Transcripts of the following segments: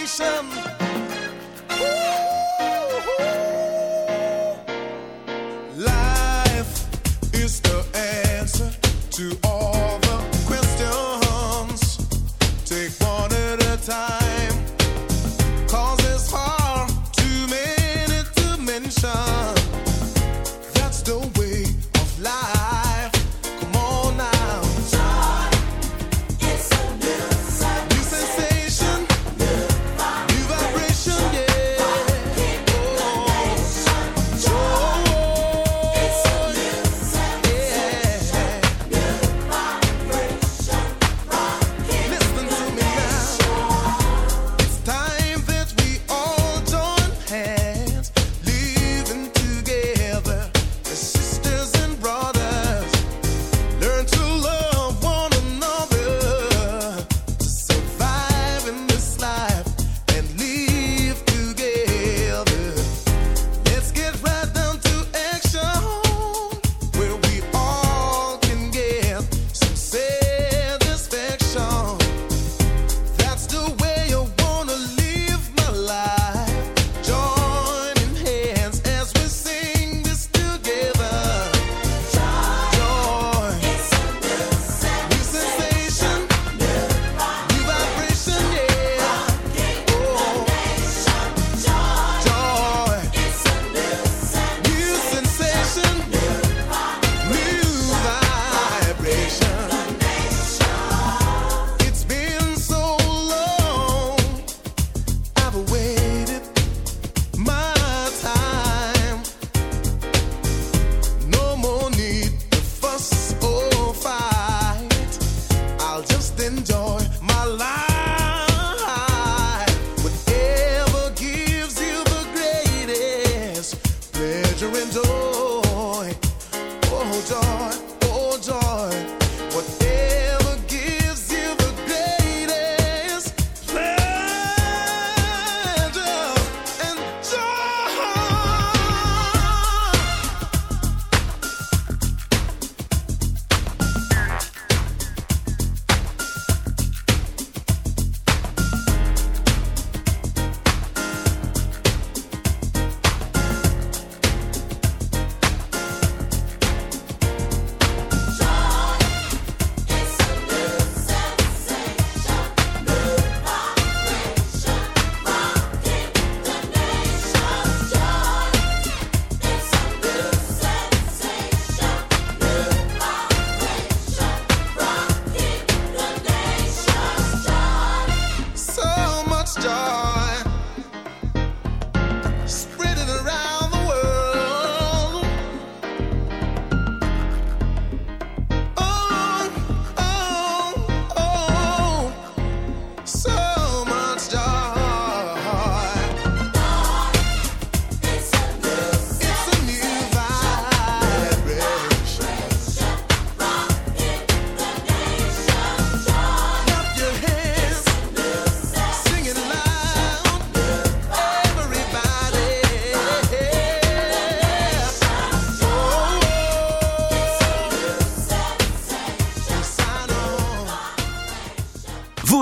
Nation.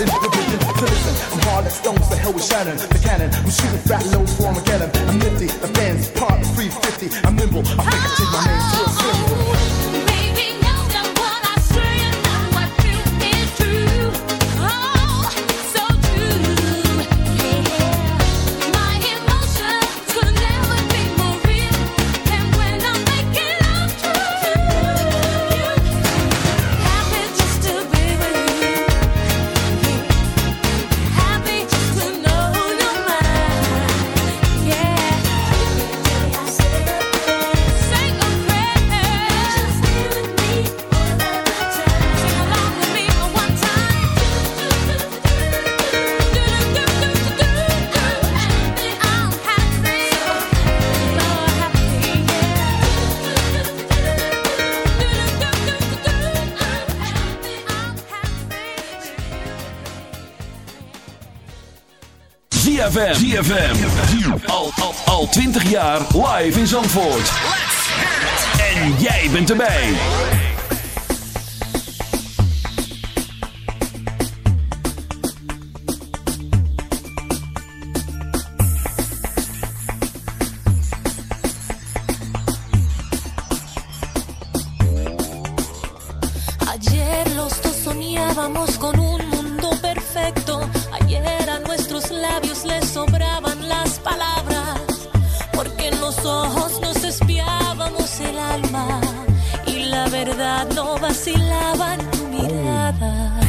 in listen, I'm hard like stones, the hell with Shannon, the cannon. I'm shooting fat loads for again. I'm nifty, the fans part 350. I'm nimble, I think I take my name to a slim. 20 jaar live in Zandvoort. En jij bent erbij. Ayer los dos soñábamos con un mundo perfecto. Ayer a nuestros labios les sobraba ojos nos espiábamos el alma y la verdad no vacilaba en tu mirada.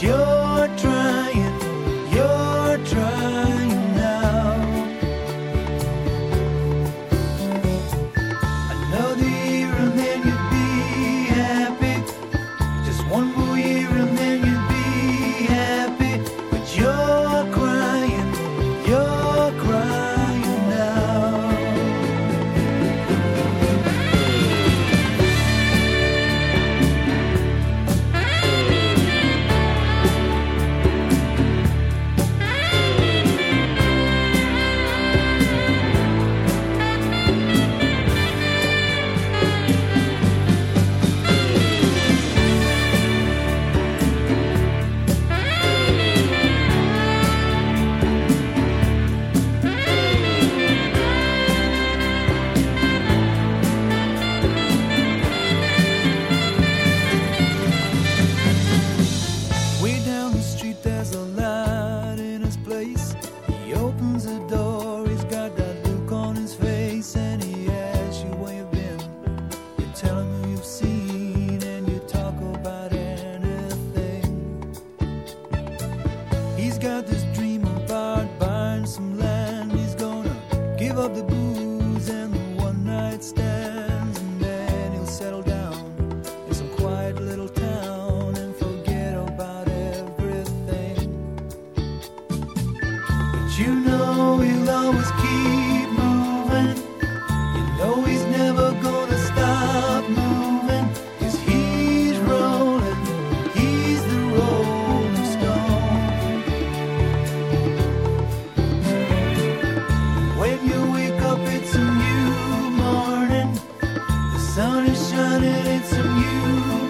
Yo sun is shining, it's a new